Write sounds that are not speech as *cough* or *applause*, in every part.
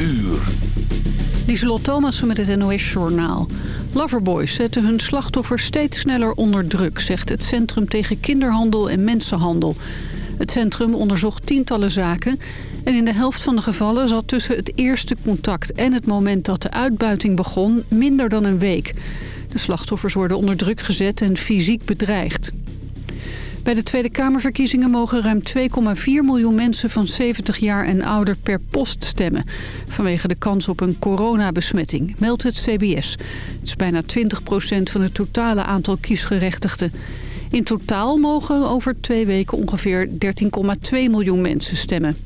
uur. Lieselot Thomassen met het NOS-journaal. Loverboys zetten hun slachtoffers steeds sneller onder druk... zegt het Centrum tegen Kinderhandel en Mensenhandel. Het centrum onderzocht tientallen zaken... en in de helft van de gevallen zat tussen het eerste contact... en het moment dat de uitbuiting begon minder dan een week. De slachtoffers worden onder druk gezet en fysiek bedreigd. Bij de Tweede Kamerverkiezingen mogen ruim 2,4 miljoen mensen van 70 jaar en ouder per post stemmen. Vanwege de kans op een coronabesmetting, meldt het CBS. Het is bijna 20% van het totale aantal kiesgerechtigden. In totaal mogen over twee weken ongeveer 13,2 miljoen mensen stemmen.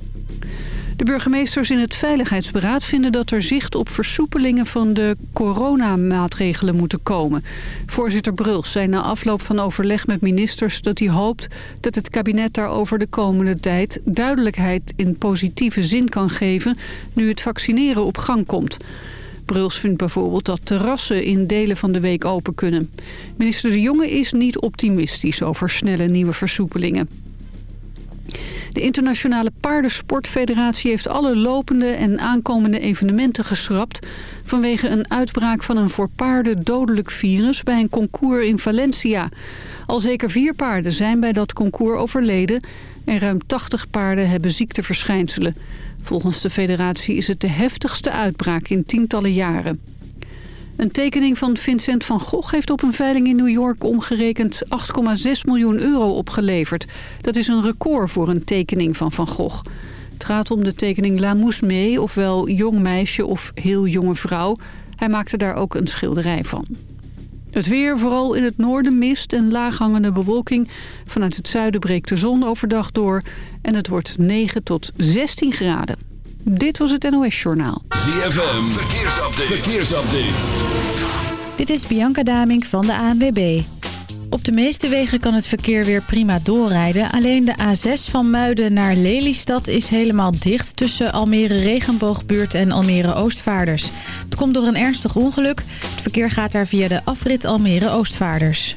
De burgemeesters in het Veiligheidsberaad vinden dat er zicht op versoepelingen van de coronamaatregelen moeten komen. Voorzitter Bruls zei na afloop van overleg met ministers dat hij hoopt dat het kabinet daarover de komende tijd duidelijkheid in positieve zin kan geven nu het vaccineren op gang komt. Bruls vindt bijvoorbeeld dat terrassen in delen van de week open kunnen. Minister De Jonge is niet optimistisch over snelle nieuwe versoepelingen. De Internationale Paardensportfederatie heeft alle lopende en aankomende evenementen geschrapt... vanwege een uitbraak van een voor paarden dodelijk virus bij een concours in Valencia. Al zeker vier paarden zijn bij dat concours overleden... en ruim 80 paarden hebben ziekteverschijnselen. Volgens de federatie is het de heftigste uitbraak in tientallen jaren. Een tekening van Vincent van Gogh heeft op een veiling in New York omgerekend 8,6 miljoen euro opgeleverd. Dat is een record voor een tekening van Van Gogh. Het gaat om de tekening La Mousse ofwel jong meisje of heel jonge vrouw. Hij maakte daar ook een schilderij van. Het weer, vooral in het noorden mist en laaghangende bewolking. Vanuit het zuiden breekt de zon overdag door en het wordt 9 tot 16 graden. Dit was het NOS Journaal. ZFM, verkeersupdate. verkeersupdate. Dit is Bianca Damink van de ANWB. Op de meeste wegen kan het verkeer weer prima doorrijden. Alleen de A6 van Muiden naar Lelystad is helemaal dicht... tussen Almere Regenboogbuurt en Almere Oostvaarders. Het komt door een ernstig ongeluk. Het verkeer gaat daar via de afrit Almere Oostvaarders.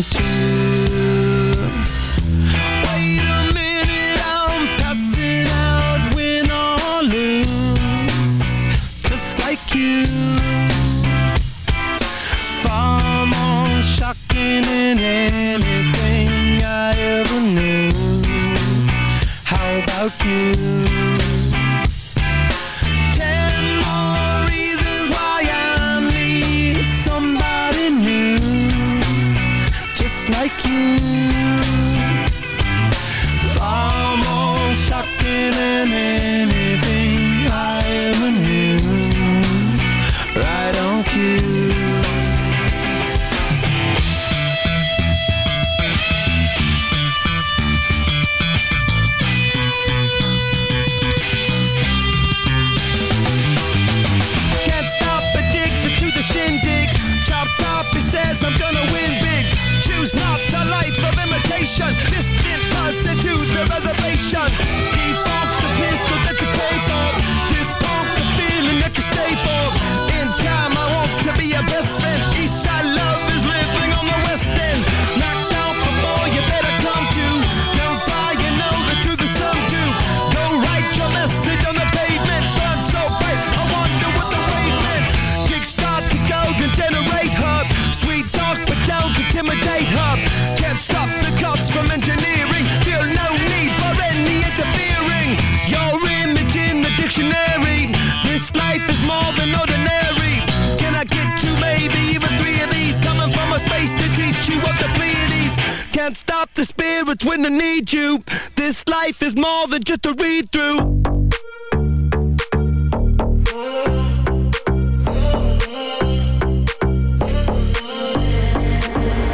too. like you. When I need you. This life is more than just a read through.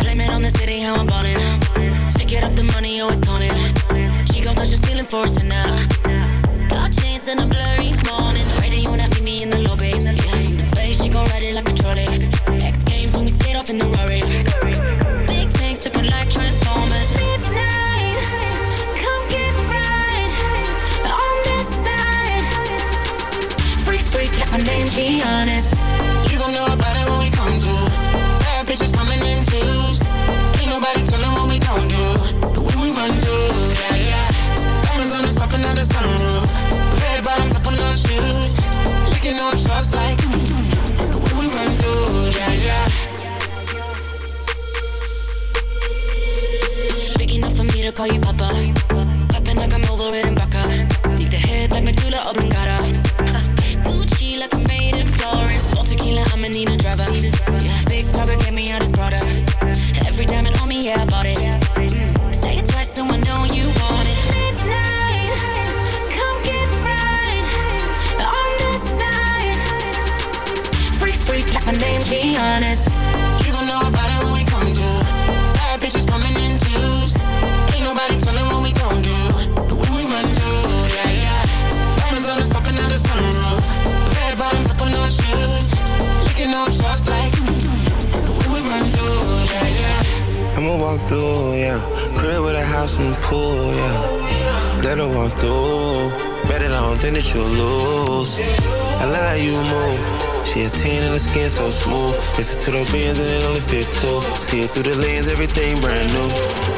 Blame it on the city, how I'm ballin'. Pick it up, the money always calling. She gon' touch the ceiling for us now. My name, be honest. You gon' know about it when we come through. Bad bitches coming in twos. Ain't nobody tellin' what we do. But when we run through, yeah, yeah. Diamonds on popping out the sunroof. Red bottoms up on shoes. Licking off shots like. Mm, mm, mm. But when we run through, yeah, yeah. Big enough for me to call you Papa. Poppin' like I'm over it. Need the head like Medulla Oblongata be honest. You gon' know about it when we come through. Bad bitches coming in twos. Ain't nobody telling what we gon' do. But when we run through, yeah, yeah. Diamonds on the sunroof bottoms up on those shoes. Licking off shots like mm, mm. when we run through, yeah, yeah. I'ma walk through, yeah. Crib with a house and pool, yeah. Walk through. Bet it on, think that you'll lose. I like how you move. She a 10 and the skin so smooth. Listen to the bands and it only fit two. See it through the lens, everything brand new.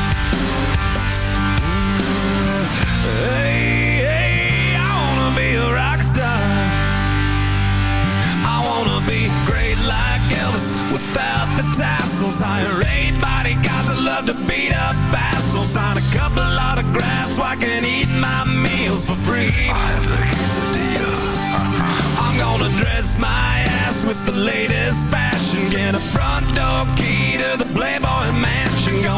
Latest fashion. Get a front door key to be great like Elvis, without the tassels. I rate body got to love the beat up tassels on a couple lotta grass while can eat my meals for free. I look is a deal I'm gonna dress my ass with the latest fashion. Gonna front no kidding the Playboy Mansion.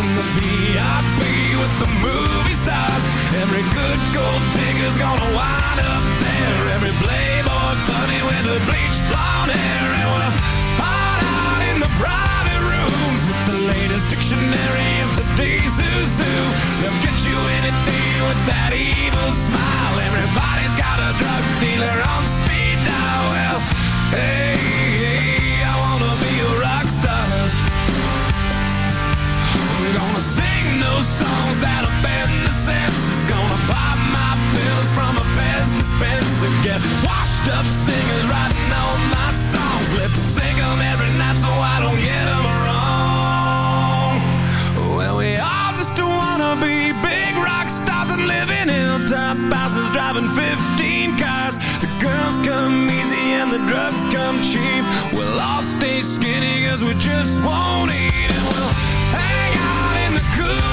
in the VIP with the movie stars. Every good gold digger's gonna wind up there. Every playboy bunny with the bleached blonde hair. And we'll hide out in the private rooms with the latest dictionary of today's who's who. They'll get you anything with that evil smile. Everybody's got a drug dealer on speed dial. Well, hey, hey drugs come cheap. We'll all stay skinny cause we just won't eat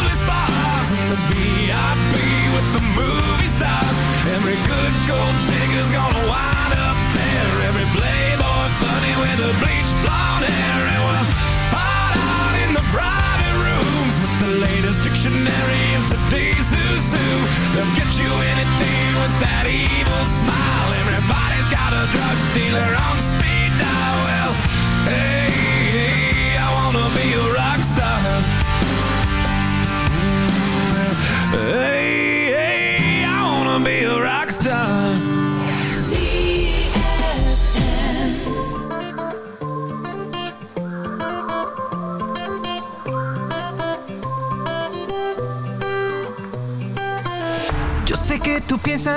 the bars in the VIP with the movie stars. Every good gold digger's gonna wind up there. Every playboy bunny with the bleached blonde hair and we'll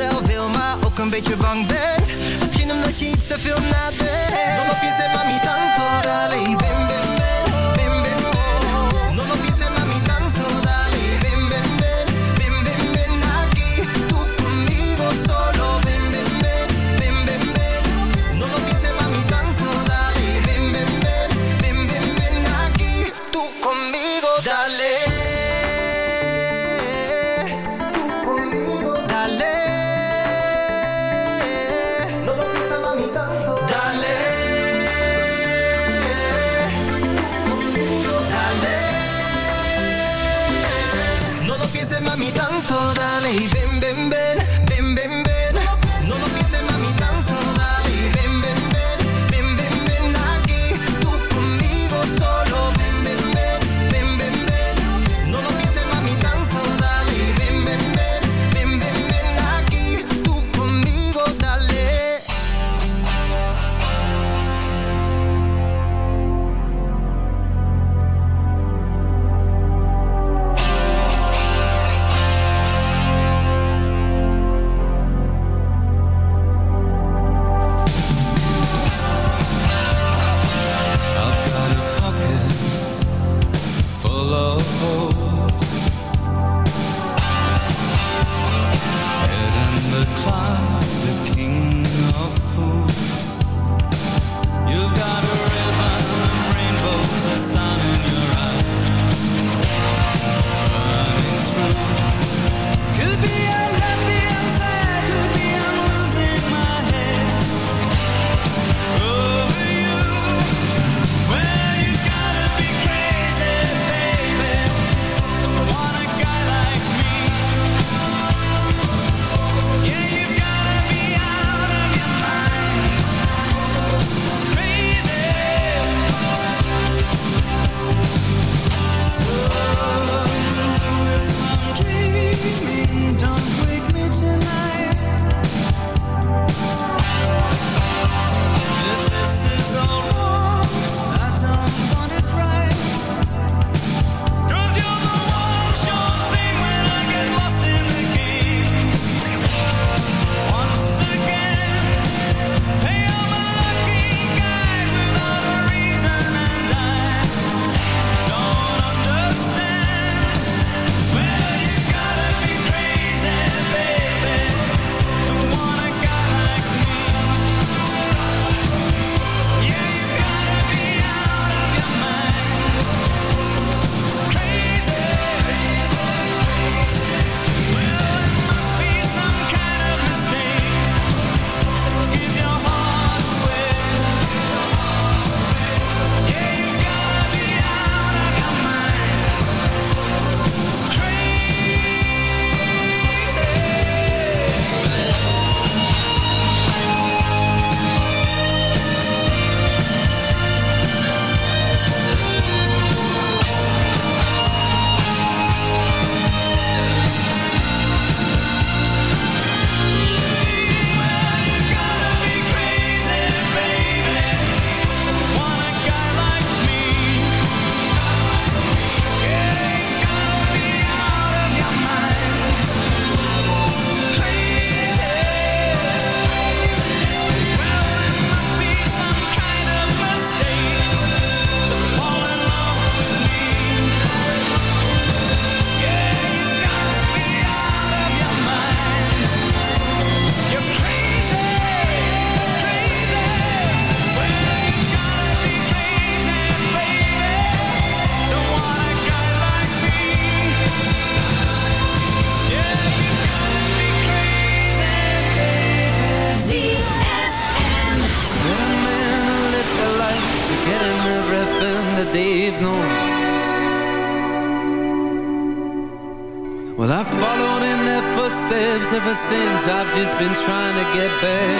Wel veel, maar ook een beetje bang bent. Misschien omdat je iets te veel nadenkt. Dan op je zet mami tanto, just been trying to get back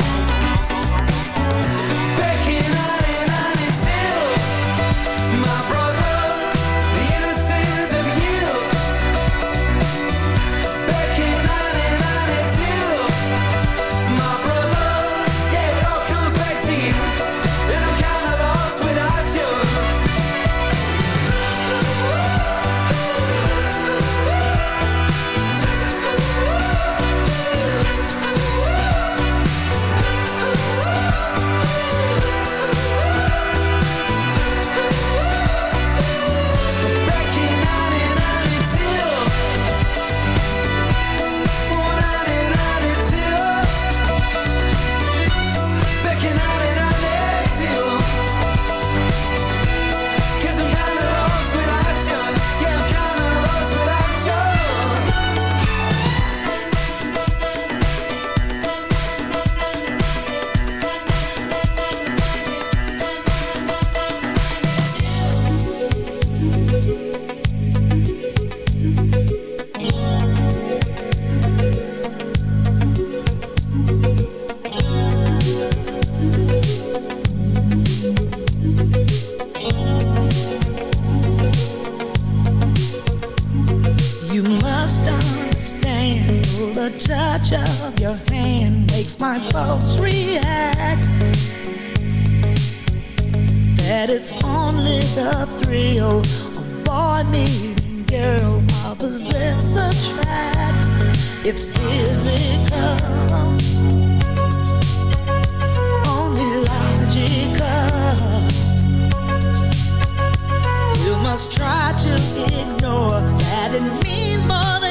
it's only the thrill of boy meeting girl while possess track. It's physical, only logical. You must try to ignore that it means more than.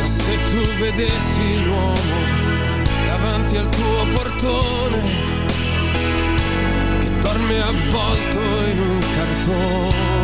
Ma se tu vedessi l'uomo davanti al tuo portone che dorme avvolto in un cartone.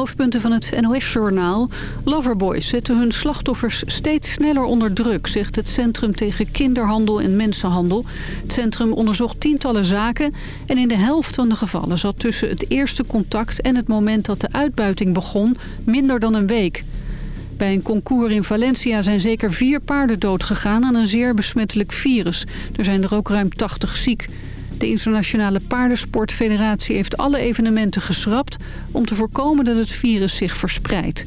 Hoofdpunten van het NOS-journaal. Loverboys zetten hun slachtoffers steeds sneller onder druk... zegt het Centrum tegen Kinderhandel en Mensenhandel. Het centrum onderzocht tientallen zaken... en in de helft van de gevallen zat tussen het eerste contact... en het moment dat de uitbuiting begon minder dan een week. Bij een concours in Valencia zijn zeker vier paarden doodgegaan aan een zeer besmettelijk virus. Er zijn er ook ruim 80 ziek. De Internationale Paardensportfederatie heeft alle evenementen geschrapt... om te voorkomen dat het virus zich verspreidt.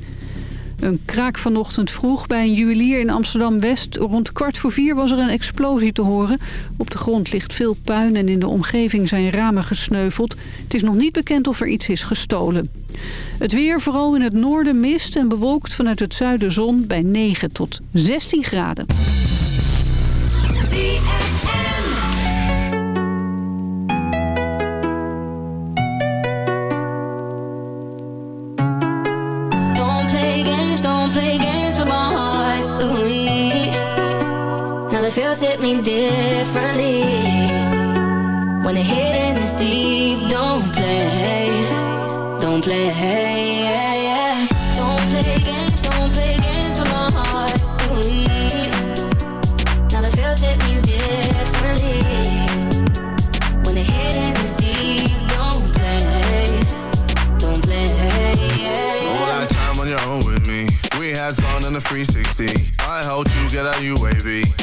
Een kraak vanochtend vroeg bij een juwelier in Amsterdam-West. Rond kwart voor vier was er een explosie te horen. Op de grond ligt veel puin en in de omgeving zijn ramen gesneuveld. Het is nog niet bekend of er iets is gestolen. Het weer, vooral in het noorden, mist en bewolkt vanuit het zuiden zon bij 9 tot 16 graden. does hit me differently. When the hidden is deep, don't play, don't play, yeah, yeah. Don't play games, don't play games with my heart. Now the feels hit me differently. When the hidden is deep, don't play, don't play, yeah, yeah. All that time on your own with me. We had fun in the 360. I helped you get out UAV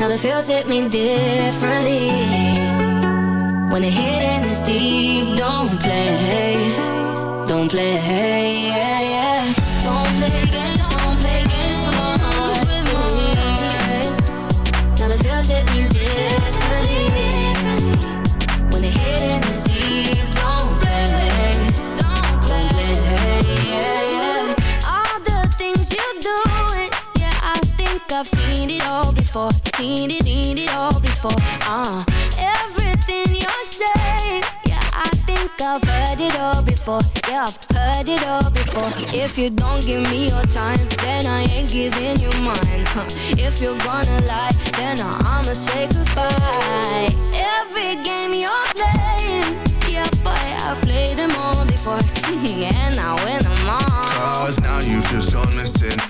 now the feels hit me differently. When the hitting is deep, don't play, don't play, yeah, yeah. Seen it, seen it all before. Uh, everything you're saying, yeah, I think I've heard it all before. Yeah, I've heard it all before. If you don't give me your time, then I ain't giving you mine. Huh. If you're gonna lie, then I'ma say goodbye. Every game you're playing, yeah, boy, I've played them all before, *laughs* and I win them all. Cause now you've just gone missing.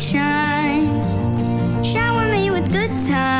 sunshine. Shower me with good times.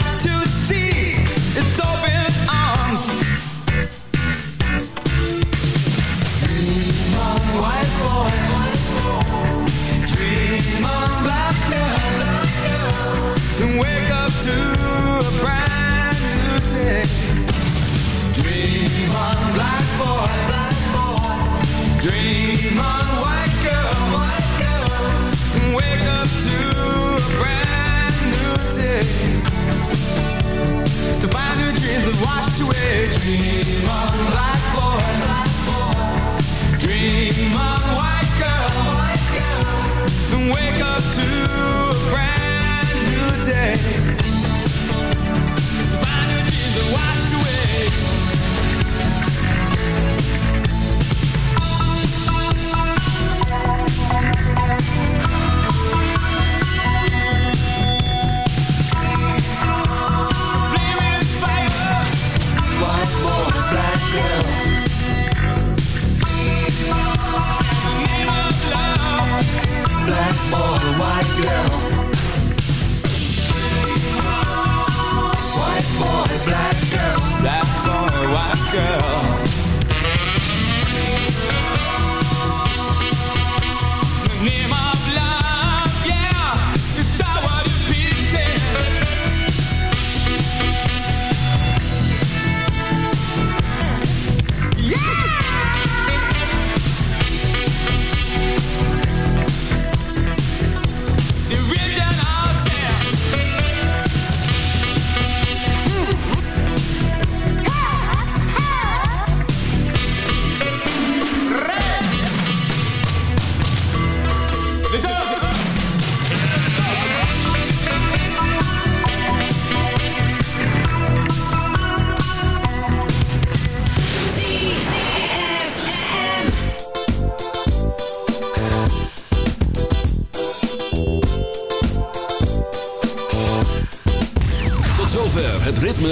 Niemand laat